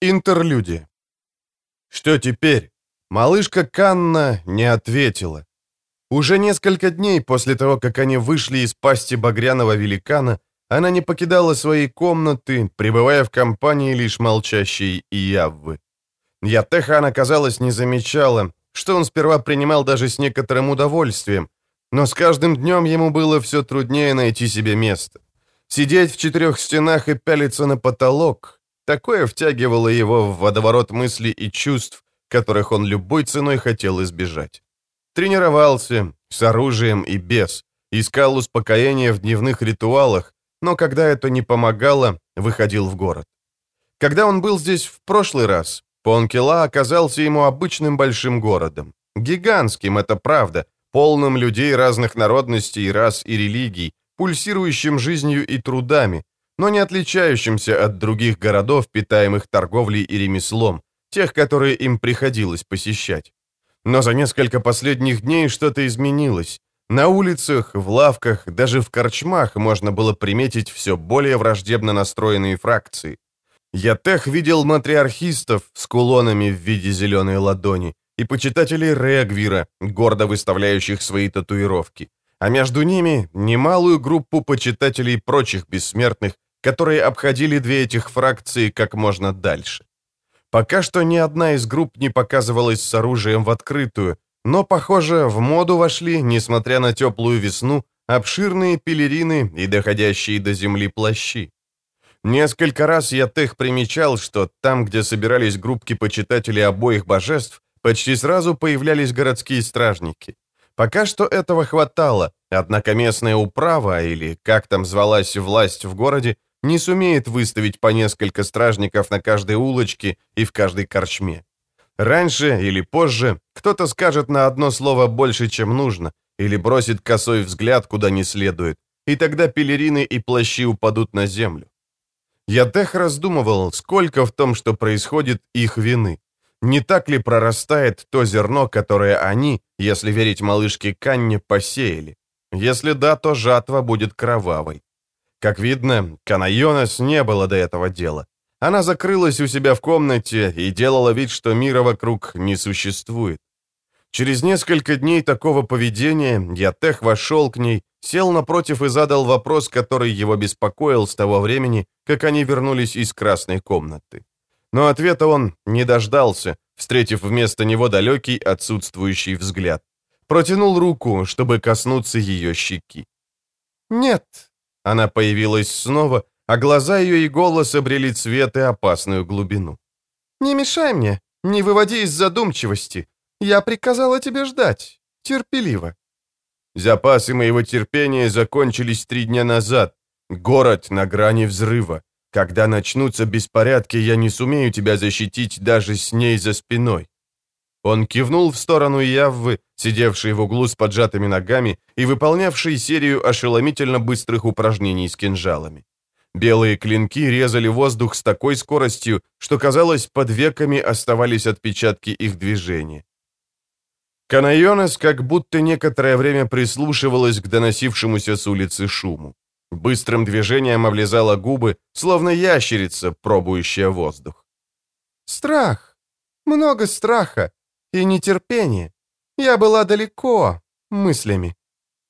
Интерлюдия. Что теперь? Малышка Канна не ответила. Уже несколько дней после того, как они вышли из пасти багряного великана, она не покидала своей комнаты, пребывая в компании лишь молчащей Ияввы. Ятеха казалось, не замечала, что он сперва принимал даже с некоторым удовольствием, но с каждым днем ему было все труднее найти себе место. Сидеть в четырех стенах и пялиться на потолок — такое втягивало его в водоворот мыслей и чувств, которых он любой ценой хотел избежать. Тренировался, с оружием и без, искал успокоения в дневных ритуалах, но когда это не помогало, выходил в город. Когда он был здесь в прошлый раз, Понкела оказался ему обычным большим городом. Гигантским, это правда, полным людей разных народностей, рас и религий, пульсирующим жизнью и трудами, но не отличающимся от других городов, питаемых торговлей и ремеслом, тех, которые им приходилось посещать. Но за несколько последних дней что-то изменилось. На улицах, в лавках, даже в корчмах можно было приметить все более враждебно настроенные фракции. Ятех видел матриархистов с кулонами в виде зеленой ладони и почитателей Регвира, гордо выставляющих свои татуировки, а между ними немалую группу почитателей прочих бессмертных, которые обходили две этих фракции как можно дальше. Пока что ни одна из групп не показывалась с оружием в открытую, но, похоже, в моду вошли, несмотря на теплую весну, обширные пелерины и доходящие до земли плащи. Несколько раз я тех примечал, что там, где собирались группки почитателей обоих божеств, почти сразу появлялись городские стражники. Пока что этого хватало, однако местная управа, или как там звалась власть в городе, не сумеет выставить по несколько стражников на каждой улочке и в каждой корчме. Раньше или позже кто-то скажет на одно слово больше, чем нужно, или бросит косой взгляд куда не следует, и тогда пелерины и плащи упадут на землю. Ядех раздумывал, сколько в том, что происходит, их вины. Не так ли прорастает то зерно, которое они, если верить малышке Канне, посеяли? Если да, то жатва будет кровавой. Как видно, Канайонас не было до этого дела. Она закрылась у себя в комнате и делала вид, что мира вокруг не существует. Через несколько дней такого поведения Ятех вошел к ней, сел напротив и задал вопрос, который его беспокоил с того времени, как они вернулись из красной комнаты. Но ответа он не дождался, встретив вместо него далекий отсутствующий взгляд. Протянул руку, чтобы коснуться ее щеки. «Нет». Она появилась снова, а глаза ее и голос обрели цвет и опасную глубину. «Не мешай мне, не выводи из задумчивости. Я приказала тебе ждать. Терпеливо». Запасы моего терпения закончились три дня назад. Город на грани взрыва. Когда начнутся беспорядки, я не сумею тебя защитить даже с ней за спиной». Он кивнул в сторону Яввы, сидевшей в углу с поджатыми ногами и выполнявшей серию ошеломительно быстрых упражнений с кинжалами. Белые клинки резали воздух с такой скоростью, что, казалось, под веками оставались отпечатки их движения. Канайонес как будто некоторое время прислушивалась к доносившемуся с улицы шуму. Быстрым движением облизала губы, словно ящерица, пробующая воздух. «Страх. Много страха и нетерпения. Я была далеко, мыслями.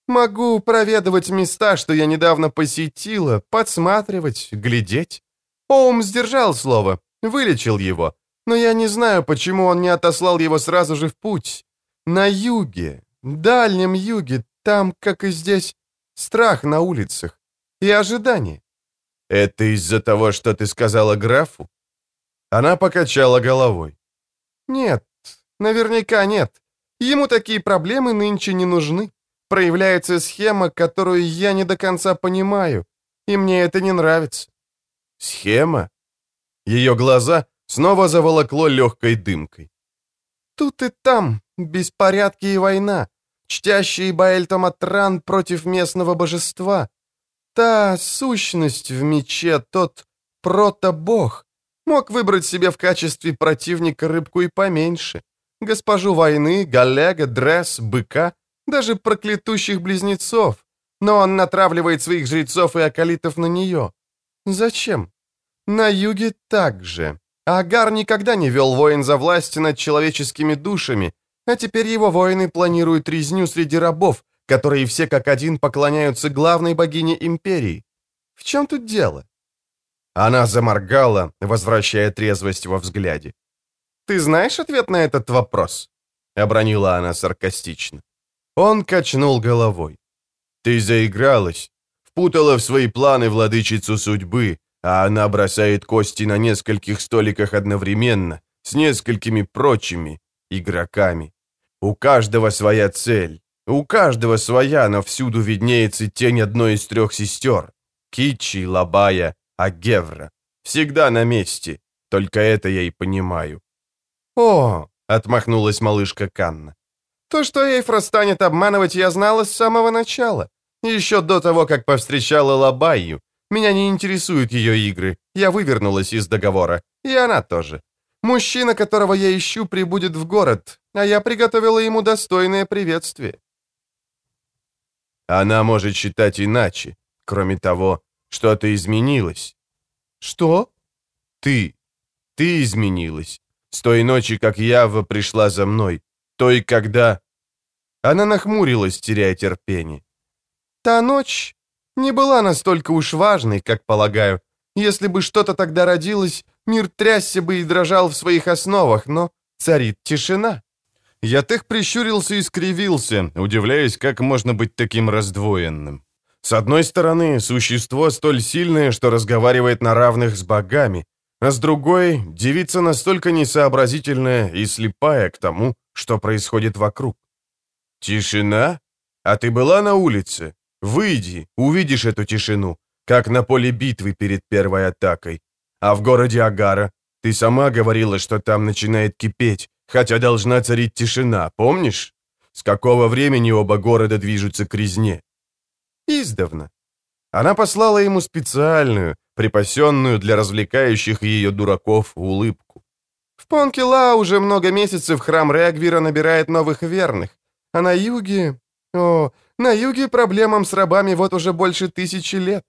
Могу проведывать места, что я недавно посетила, подсматривать, глядеть. Оум сдержал слово, вылечил его, но я не знаю, почему он не отослал его сразу же в путь. На юге, дальнем юге, там, как и здесь, страх на улицах и ожидание. Это из-за того, что ты сказала графу? Она покачала головой. Нет, наверняка нет. Ему такие проблемы нынче не нужны. Проявляется схема, которую я не до конца понимаю, и мне это не нравится. Схема? Ее глаза снова заволокло легкой дымкой. Тут и там беспорядки и война, чтящий Баэльтаматран против местного божества. Та сущность в мече, тот прото-бог, мог выбрать себе в качестве противника рыбку и поменьше. Госпожу войны, Галега, Дресс, Быка, даже проклятущих близнецов. Но он натравливает своих жрецов и околитов на нее. Зачем? На юге также. Агар никогда не вел воин за власть над человеческими душами, а теперь его воины планируют резню среди рабов, которые все как один поклоняются главной богине империи. В чем тут дело?» Она заморгала, возвращая трезвость во взгляде. «Ты знаешь ответ на этот вопрос?» — обронила она саркастично. Он качнул головой. «Ты заигралась, впутала в свои планы владычицу судьбы, а она бросает кости на нескольких столиках одновременно, с несколькими прочими игроками. У каждого своя цель, у каждого своя, но всюду виднеется тень одной из трех сестер. Кичи, Лабая, Агевра. Всегда на месте. Только это я и понимаю. «О!» — отмахнулась малышка Канна. «То, что Эйфра станет обманывать, я знала с самого начала. Еще до того, как повстречала Лабаю. Меня не интересуют ее игры. Я вывернулась из договора. И она тоже. Мужчина, которого я ищу, прибудет в город, а я приготовила ему достойное приветствие». Она может считать иначе. Кроме того, что-то изменилось. Что? Ты. Ты изменилась. С той ночи, как Ява пришла за мной. Той, когда... Она нахмурилась, теряя терпение. Та ночь не была настолько уж важной, как полагаю. Если бы что-то тогда родилось, мир трясся бы и дрожал в своих основах, но царит тишина. Ятех прищурился и скривился, удивляясь, как можно быть таким раздвоенным. С одной стороны, существо столь сильное, что разговаривает на равных с богами, а с другой, девица настолько несообразительная и слепая к тому, что происходит вокруг. «Тишина? А ты была на улице? Выйди, увидишь эту тишину, как на поле битвы перед первой атакой. А в городе Агара ты сама говорила, что там начинает кипеть, хотя должна царить тишина, помнишь? С какого времени оба города движутся к резне? Издавна. Она послала ему специальную, припасенную для развлекающих ее дураков улыбку. В Понкела уже много месяцев храм Регвира набирает новых верных, а на юге... О, на юге проблемам с рабами вот уже больше тысячи лет.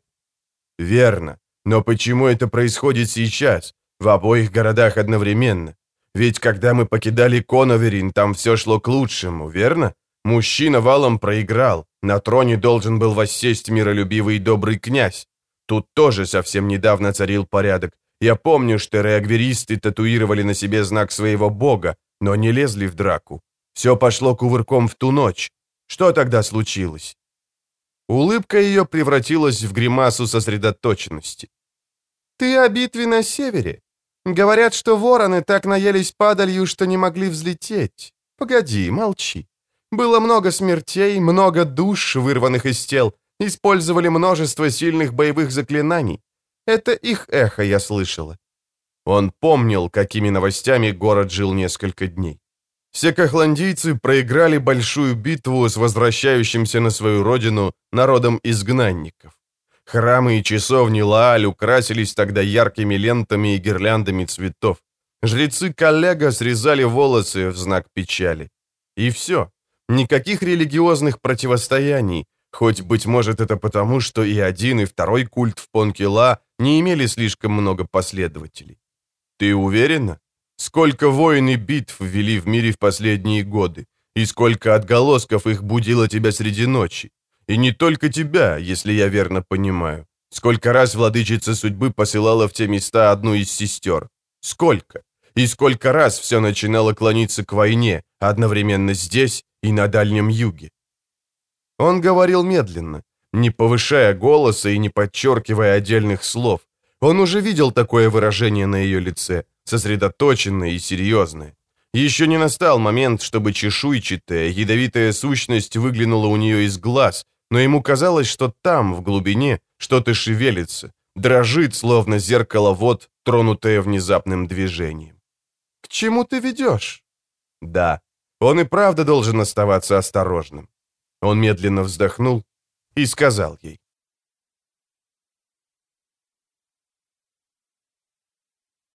Верно. Но почему это происходит сейчас, в обоих городах одновременно? Ведь когда мы покидали Коноверин, там все шло к лучшему, верно? Мужчина валом проиграл. На троне должен был воссесть миролюбивый и добрый князь. Тут тоже совсем недавно царил порядок. Я помню, что реагверисты татуировали на себе знак своего бога, но не лезли в драку. Все пошло кувырком в ту ночь. Что тогда случилось?» Улыбка ее превратилась в гримасу сосредоточенности. «Ты о битве на севере. Говорят, что вороны так наелись падалью, что не могли взлететь. Погоди, молчи. Было много смертей, много душ, вырванных из тел. Использовали множество сильных боевых заклинаний. Это их эхо я слышала». Он помнил, какими новостями город жил несколько дней. Секохландийцы проиграли большую битву с возвращающимся на свою родину народом изгнанников. Храмы и часовни Лааль украсились тогда яркими лентами и гирляндами цветов. Жрецы коллега срезали волосы в знак печали. И все. Никаких религиозных противостояний, хоть, быть может, это потому, что и один, и второй культ в Понкила не имели слишком много последователей. Ты уверена? Сколько войн и битв ввели в мире в последние годы, и сколько отголосков их будило тебя среди ночи. И не только тебя, если я верно понимаю. Сколько раз владычица судьбы посылала в те места одну из сестер. Сколько? И сколько раз все начинало клониться к войне, одновременно здесь и на Дальнем Юге. Он говорил медленно, не повышая голоса и не подчеркивая отдельных слов. Он уже видел такое выражение на ее лице, сосредоточенное и серьезное. Еще не настал момент, чтобы чешуйчатая, ядовитая сущность выглянула у нее из глаз, но ему казалось, что там, в глубине, что-то шевелится, дрожит, словно зеркало вод, тронутое внезапным движением. «К чему ты ведешь?» «Да, он и правда должен оставаться осторожным». Он медленно вздохнул и сказал ей.